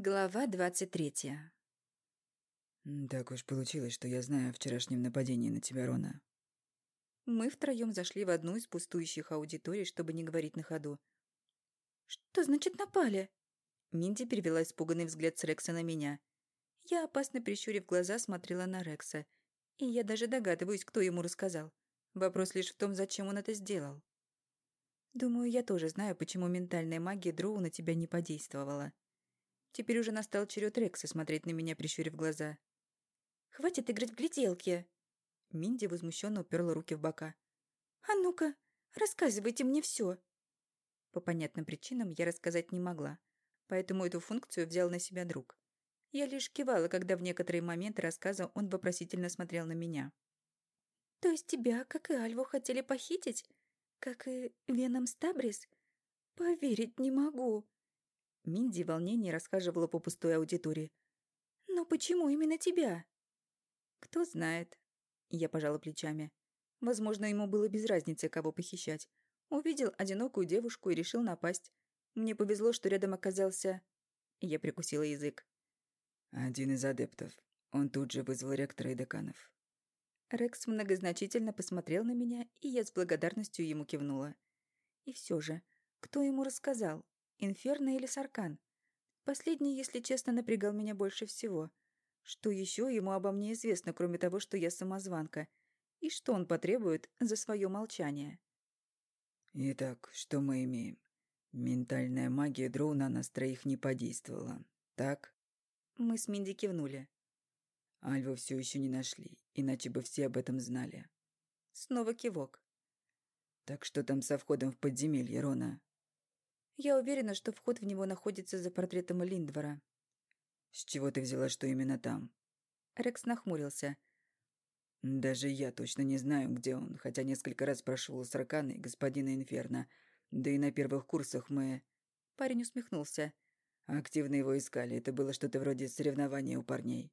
Глава двадцать третья. Так уж получилось, что я знаю о вчерашнем нападении на тебя, Рона. Мы втроем зашли в одну из пустующих аудиторий, чтобы не говорить на ходу. «Что значит напали?» Минди перевела испуганный взгляд с Рекса на меня. Я, опасно прищурив глаза, смотрела на Рекса. И я даже догадываюсь, кто ему рассказал. Вопрос лишь в том, зачем он это сделал. Думаю, я тоже знаю, почему ментальная магия Дроу на тебя не подействовала. Теперь уже настал черед Рекса смотреть на меня, прищурив глаза. «Хватит играть в гляделки!» Минди возмущенно уперла руки в бока. «А ну-ка, рассказывайте мне все. По понятным причинам я рассказать не могла, поэтому эту функцию взял на себя друг. Я лишь кивала, когда в некоторые моменты рассказа он вопросительно смотрел на меня. «То есть тебя, как и Альву, хотели похитить? Как и Веном Стабрис? Поверить не могу!» Минди в волнении расхаживала по пустой аудитории. «Но почему именно тебя?» «Кто знает». Я пожала плечами. Возможно, ему было без разницы, кого похищать. Увидел одинокую девушку и решил напасть. Мне повезло, что рядом оказался... Я прикусила язык. Один из адептов. Он тут же вызвал ректора и деканов. Рекс многозначительно посмотрел на меня, и я с благодарностью ему кивнула. И все же, кто ему рассказал? Инферно или Саркан? Последний, если честно, напрягал меня больше всего. Что еще ему обо мне известно, кроме того, что я самозванка? И что он потребует за свое молчание? Итак, что мы имеем? Ментальная магия Дроу на нас троих не подействовала, так? Мы с Минди кивнули. Альву все еще не нашли, иначе бы все об этом знали. Снова кивок. Так что там со входом в подземелье, Рона? Я уверена, что вход в него находится за портретом Линдвора. С чего ты взяла, что именно там? Рекс нахмурился. Даже я точно не знаю, где он, хотя несколько раз прошел с Раканой господина Инферно. Да и на первых курсах мы... Парень усмехнулся. Активно его искали. Это было что-то вроде соревнования у парней.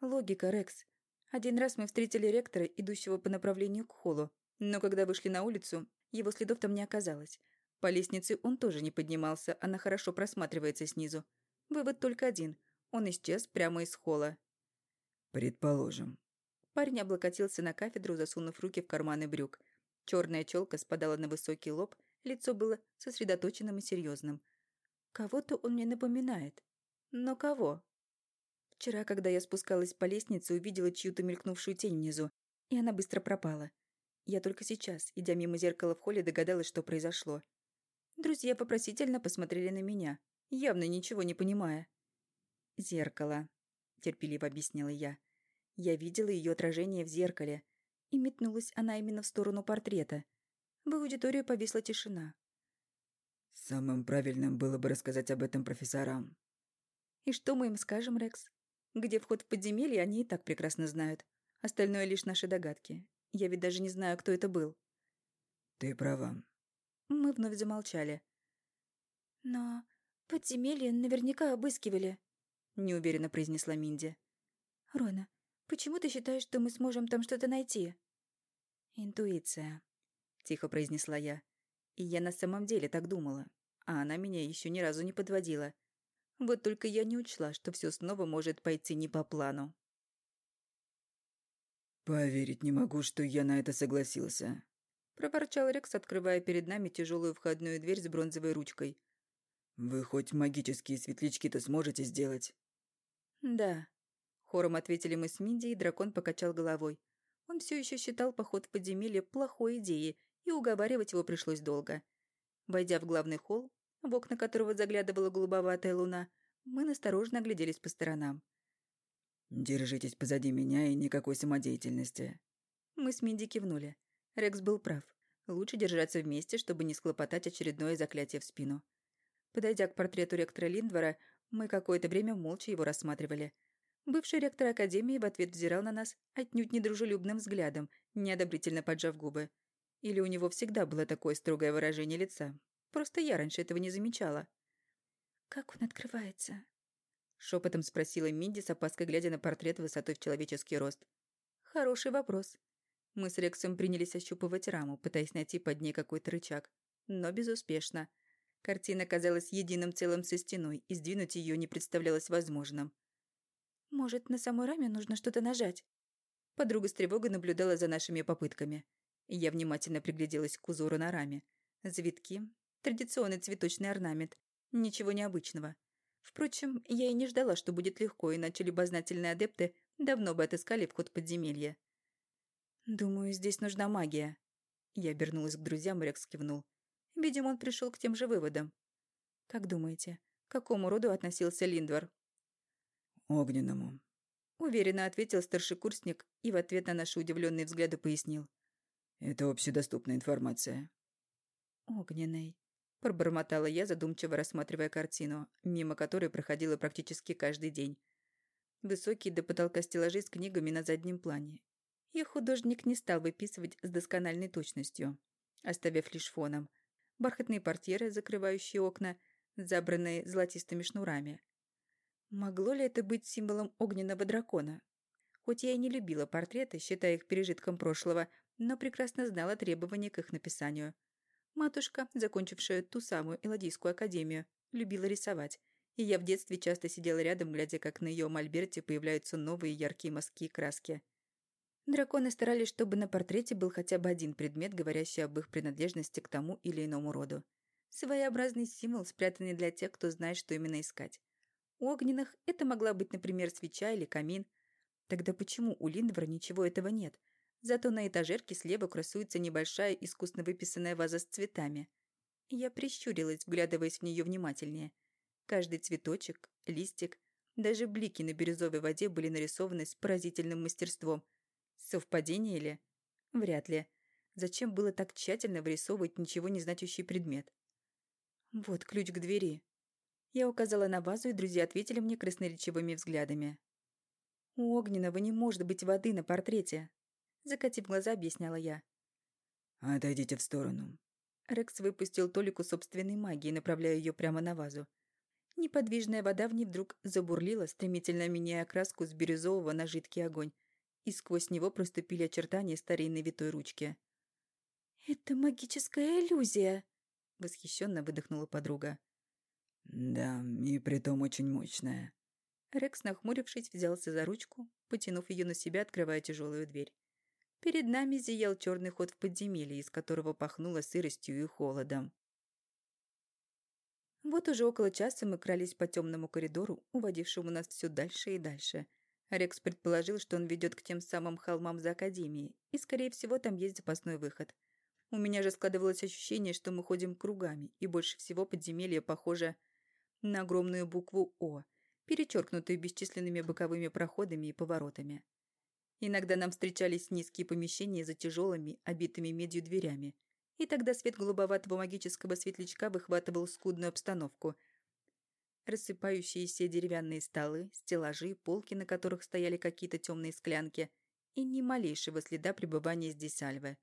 Логика, Рекс. Один раз мы встретили ректора, идущего по направлению к холлу. Но когда вышли на улицу, его следов там не оказалось. По лестнице он тоже не поднимался, она хорошо просматривается снизу. Вывод только один. Он исчез прямо из холла. «Предположим». Парень облокотился на кафедру, засунув руки в карманы брюк. Черная челка спадала на высокий лоб, лицо было сосредоточенным и серьезным. Кого-то он мне напоминает. Но кого? Вчера, когда я спускалась по лестнице, увидела чью-то мелькнувшую тень внизу, и она быстро пропала. Я только сейчас, идя мимо зеркала в холле, догадалась, что произошло. Друзья вопросительно посмотрели на меня, явно ничего не понимая. «Зеркало», — терпеливо объяснила я. Я видела ее отражение в зеркале, и метнулась она именно в сторону портрета. В аудиторию повисла тишина. «Самым правильным было бы рассказать об этом профессорам». «И что мы им скажем, Рекс? Где вход в подземелье, они и так прекрасно знают. Остальное лишь наши догадки. Я ведь даже не знаю, кто это был». «Ты права», мы вновь замолчали. «Но подземелье наверняка обыскивали», — неуверенно произнесла Минди. «Рона, почему ты считаешь, что мы сможем там что-то найти?» «Интуиция», — тихо произнесла я. И я на самом деле так думала, а она меня еще ни разу не подводила. Вот только я не учла, что все снова может пойти не по плану. «Поверить не могу, что я на это согласился», проворчал Рекс, открывая перед нами тяжелую входную дверь с бронзовой ручкой. «Вы хоть магические светлячки-то сможете сделать?» «Да», — хором ответили мы с Минди, и дракон покачал головой. Он все еще считал поход в подземелье плохой идеей, и уговаривать его пришлось долго. Войдя в главный холл, в окна которого заглядывала голубоватая луна, мы насторожно огляделись по сторонам. «Держитесь позади меня и никакой самодеятельности». Мы с Минди кивнули. Рекс был прав. Лучше держаться вместе, чтобы не склопотать очередное заклятие в спину. Подойдя к портрету ректора Линдвора, мы какое-то время молча его рассматривали. Бывший ректор Академии в ответ взирал на нас отнюдь недружелюбным взглядом, неодобрительно поджав губы. Или у него всегда было такое строгое выражение лица. Просто я раньше этого не замечала. «Как он открывается?» Шепотом спросила Минди с опаской, глядя на портрет высотой в человеческий рост. «Хороший вопрос. Мы с Рексом принялись ощупывать раму, пытаясь найти под ней какой-то рычаг. Но безуспешно. Картина казалась единым целым со стеной, и сдвинуть ее не представлялось возможным. «Может, на самой раме нужно что-то нажать?» Подруга с тревогой наблюдала за нашими попытками. Я внимательно пригляделась к узору на раме. Завитки, традиционный цветочный орнамент, ничего необычного. Впрочем, я и не ждала, что будет легко, иначе любознательные адепты давно бы отыскали вход подземелья. «Думаю, здесь нужна магия». Я обернулась к друзьям, и Рекс кивнул. Видимо, он пришел к тем же выводам. «Как думаете, к какому роду относился Линдвар?» «Огненному», — уверенно ответил старшекурсник и в ответ на наши удивленные взгляды пояснил. «Это общедоступная информация». «Огненный», — пробормотала я, задумчиво рассматривая картину, мимо которой проходила практически каждый день. Высокие до потолка стеллажи с книгами на заднем плане. И художник не стал выписывать с доскональной точностью, оставив лишь фоном — бархатные портьеры, закрывающие окна, забранные золотистыми шнурами. Могло ли это быть символом огненного дракона? Хоть я и не любила портреты, считая их пережитком прошлого, но прекрасно знала требования к их написанию. Матушка, закончившая ту самую Эладийскую академию, любила рисовать, и я в детстве часто сидела рядом, глядя, как на ее мольберте появляются новые яркие мазки и краски. Драконы старались, чтобы на портрете был хотя бы один предмет, говорящий об их принадлежности к тому или иному роду. Своеобразный символ, спрятанный для тех, кто знает, что именно искать. У огненных это могла быть, например, свеча или камин. Тогда почему у Линдвара ничего этого нет? Зато на этажерке слева красуется небольшая искусно выписанная ваза с цветами. Я прищурилась, вглядываясь в нее внимательнее. Каждый цветочек, листик, даже блики на бирюзовой воде были нарисованы с поразительным мастерством – Совпадение ли? Вряд ли. Зачем было так тщательно вырисовывать ничего не значащий предмет? Вот ключ к двери. Я указала на вазу, и друзья ответили мне красноречивыми взглядами. «У Огненного не может быть воды на портрете», — закатив глаза, объясняла я. «Отойдите в сторону». Рекс выпустил Толику собственной магии, направляя ее прямо на вазу. Неподвижная вода в ней вдруг забурлила, стремительно меняя окраску с бирюзового на жидкий огонь, и сквозь него проступили очертания старинной витой ручки. «Это магическая иллюзия!» — восхищенно выдохнула подруга. «Да, и притом очень мощная». Рекс, нахмурившись, взялся за ручку, потянув ее на себя, открывая тяжелую дверь. Перед нами зиял черный ход в подземелье, из которого пахнуло сыростью и холодом. Вот уже около часа мы крались по темному коридору, уводившему нас все дальше и дальше — Рекс предположил, что он ведет к тем самым холмам за Академией, и, скорее всего, там есть запасной выход. У меня же складывалось ощущение, что мы ходим кругами, и больше всего подземелье похоже на огромную букву «О», перечеркнутую бесчисленными боковыми проходами и поворотами. Иногда нам встречались низкие помещения за тяжелыми, обитыми медью дверями, и тогда свет голубоватого магического светлячка выхватывал скудную обстановку – рассыпающиеся деревянные столы, стеллажи, полки, на которых стояли какие-то темные склянки, и ни малейшего следа пребывания здесь Альвы.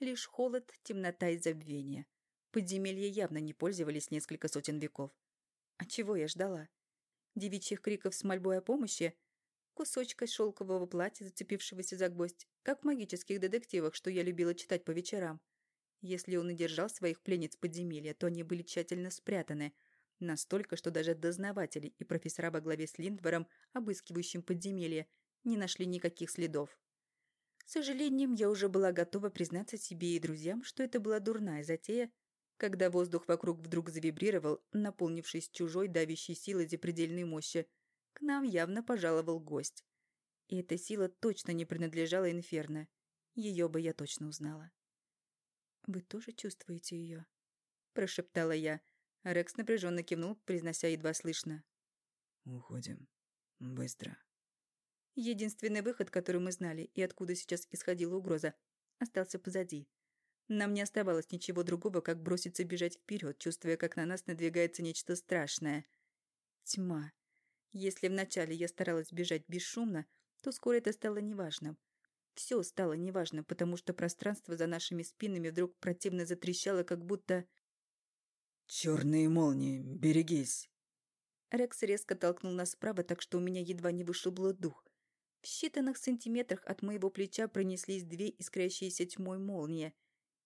Лишь холод, темнота и забвение. Подземелья явно не пользовались несколько сотен веков. А чего я ждала? Девичьих криков с мольбой о помощи? Кусочка шелкового платья, зацепившегося за гвоздь, как в магических детективах, что я любила читать по вечерам. Если он и держал своих пленниц подземелья, то они были тщательно спрятаны – Настолько, что даже дознаватели и профессора во главе с Линдвором, обыскивающим подземелье, не нашли никаких следов. С сожалением, я уже была готова признаться себе и друзьям, что это была дурная затея, когда воздух вокруг вдруг завибрировал, наполнившись чужой давящей силой запредельной мощи. К нам явно пожаловал гость. И эта сила точно не принадлежала Инферно. Ее бы я точно узнала. «Вы тоже чувствуете ее?» – прошептала я – Рекс напряженно кивнул, произнося едва слышно. «Уходим. Быстро». Единственный выход, который мы знали, и откуда сейчас исходила угроза, остался позади. Нам не оставалось ничего другого, как броситься бежать вперед, чувствуя, как на нас надвигается нечто страшное. Тьма. Если вначале я старалась бежать бесшумно, то скоро это стало неважным. Все стало неважным, потому что пространство за нашими спинами вдруг противно затрещало, как будто... «Черные молнии, берегись!» Рекс резко толкнул нас справа, так что у меня едва не вышибло дух. В считанных сантиметрах от моего плеча пронеслись две искрящиеся тьмой молнии.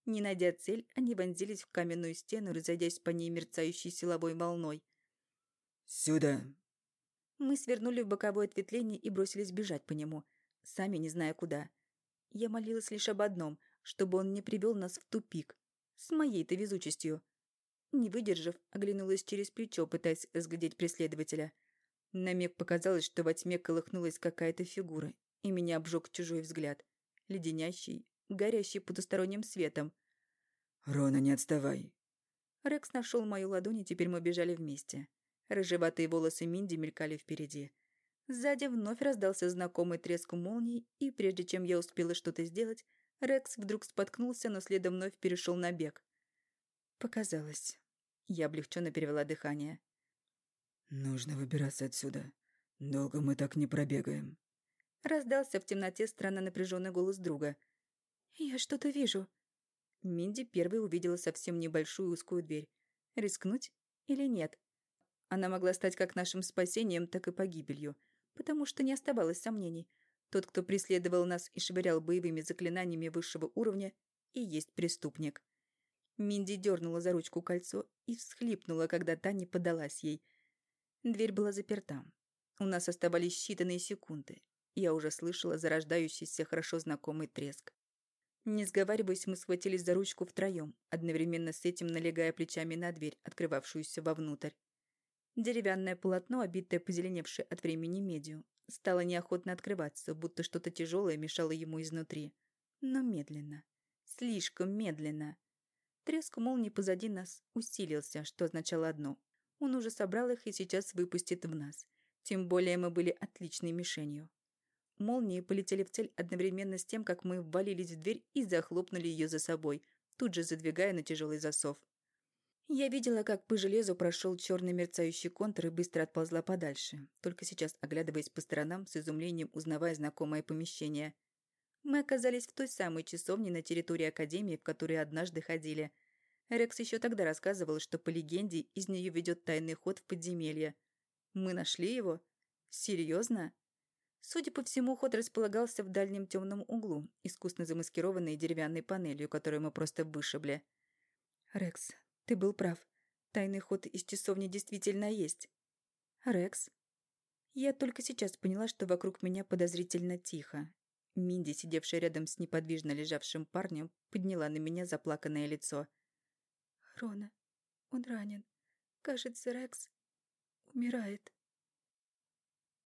Не найдя цель, они вонзились в каменную стену, разойдясь по ней мерцающей силовой волной. «Сюда!» Мы свернули в боковое ответвление и бросились бежать по нему, сами не зная куда. Я молилась лишь об одном, чтобы он не привел нас в тупик. С моей-то везучестью. Не выдержав, оглянулась через плечо, пытаясь разглядеть преследователя. На миг показалось, что во тьме колыхнулась какая-то фигура, и меня обжег чужой взгляд. Леденящий, горящий потусторонним светом. «Рона, не отставай!» Рекс нашел мою ладонь, и теперь мы бежали вместе. Рыжеватые волосы Минди мелькали впереди. Сзади вновь раздался знакомый треск молнии, и прежде чем я успела что-то сделать, Рекс вдруг споткнулся, но следом вновь перешел на бег. Показалось. Я облегченно перевела дыхание. «Нужно выбираться отсюда. Долго мы так не пробегаем». Раздался в темноте странно напряженный голос друга. «Я что-то вижу». Минди первой увидела совсем небольшую узкую дверь. Рискнуть или нет? Она могла стать как нашим спасением, так и погибелью, потому что не оставалось сомнений. Тот, кто преследовал нас и швырял боевыми заклинаниями высшего уровня, и есть преступник. Минди дернула за ручку кольцо и всхлипнула, когда та не подалась ей. Дверь была заперта. У нас оставались считанные секунды. Я уже слышала зарождающийся хорошо знакомый треск. Не сговариваясь, мы схватились за ручку втроем, одновременно с этим налегая плечами на дверь, открывавшуюся вовнутрь. Деревянное полотно, обитое позеленевшее от времени медью, стало неохотно открываться, будто что-то тяжелое мешало ему изнутри. Но медленно. Слишком медленно. Треск молнии позади нас усилился, что означало одно. Он уже собрал их и сейчас выпустит в нас. Тем более мы были отличной мишенью. Молнии полетели в цель одновременно с тем, как мы ввалились в дверь и захлопнули ее за собой, тут же задвигая на тяжелый засов. Я видела, как по железу прошел черный мерцающий контур и быстро отползла подальше, только сейчас оглядываясь по сторонам, с изумлением узнавая знакомое помещение. Мы оказались в той самой часовне на территории Академии, в которой однажды ходили. Рекс еще тогда рассказывал, что по легенде из нее ведет тайный ход в подземелье. Мы нашли его? Серьезно? Судя по всему, ход располагался в дальнем темном углу, искусно замаскированной деревянной панелью, которую мы просто вышибли. «Рекс, ты был прав. Тайный ход из часовни действительно есть. Рекс. Я только сейчас поняла, что вокруг меня подозрительно тихо. Минди, сидевшая рядом с неподвижно лежавшим парнем, подняла на меня заплаканное лицо. «Рона, он ранен. Кажется, Рекс умирает».